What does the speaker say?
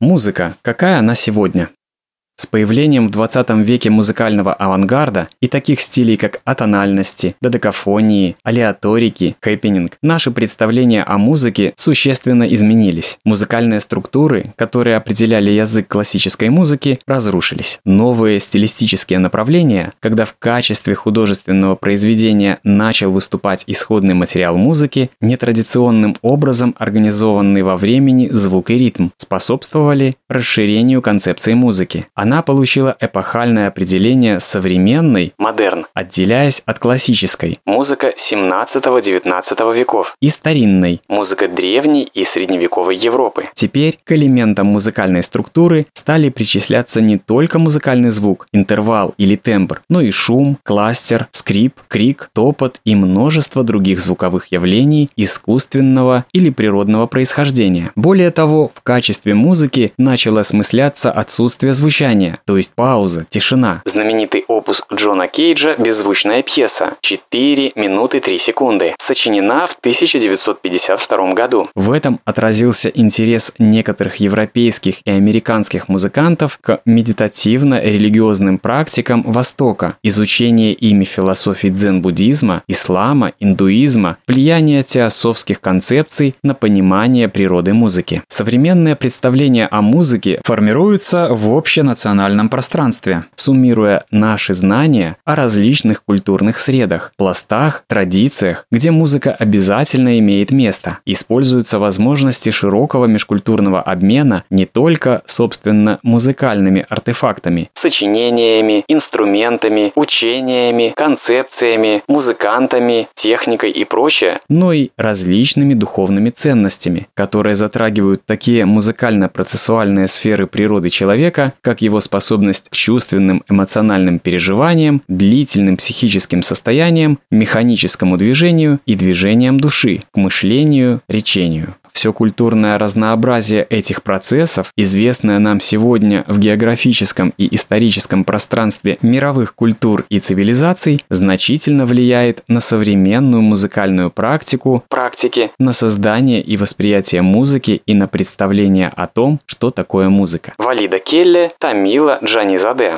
Музыка. Какая она сегодня? С появлением в 20 веке музыкального авангарда и таких стилей, как атональности, додекафонии, алиаторики, хэппенинг, наши представления о музыке существенно изменились. Музыкальные структуры, которые определяли язык классической музыки, разрушились. Новые стилистические направления, когда в качестве художественного произведения начал выступать исходный материал музыки, нетрадиционным образом организованный во времени звук и ритм, способствовали расширению концепции музыки. Она она получила эпохальное определение современной, модерн, отделяясь от классической, музыка 17-19 веков, и старинной, музыка древней и средневековой Европы. Теперь к элементам музыкальной структуры стали причисляться не только музыкальный звук, интервал или тембр, но и шум, кластер, скрип, крик, топот и множество других звуковых явлений искусственного или природного происхождения. Более того, в качестве музыки начало осмысляться отсутствие звучания, молчание, то есть пауза, тишина. Знаменитый опус Джона Кейджа «Беззвучная пьеса» 4 минуты 3 секунды, сочинена в 1952 году. В этом отразился интерес некоторых европейских и американских музыкантов к медитативно-религиозным практикам Востока, изучение ими философии дзен-буддизма, ислама, индуизма, влияние теософских концепций на понимание природы музыки. Современное представление о музыке формируется в общенациональном национальном пространстве, суммируя наши знания о различных культурных средах, пластах, традициях, где музыка обязательно имеет место. Используются возможности широкого межкультурного обмена не только, собственно, музыкальными артефактами, сочинениями, инструментами, учениями, концепциями, музыкантами, техникой и прочее, но и различными духовными ценностями, которые затрагивают такие музыкально-процессуальные сферы природы человека, как его способность к чувственным эмоциональным переживаниям, длительным психическим состояниям, механическому движению и движениям души, к мышлению, речению. Все культурное разнообразие этих процессов, известное нам сегодня в географическом и историческом пространстве мировых культур и цивилизаций, значительно влияет на современную музыкальную практику, практики, на создание и восприятие музыки и на представление о том, что такое музыка. Валида Келли, Тамила Джанизаде.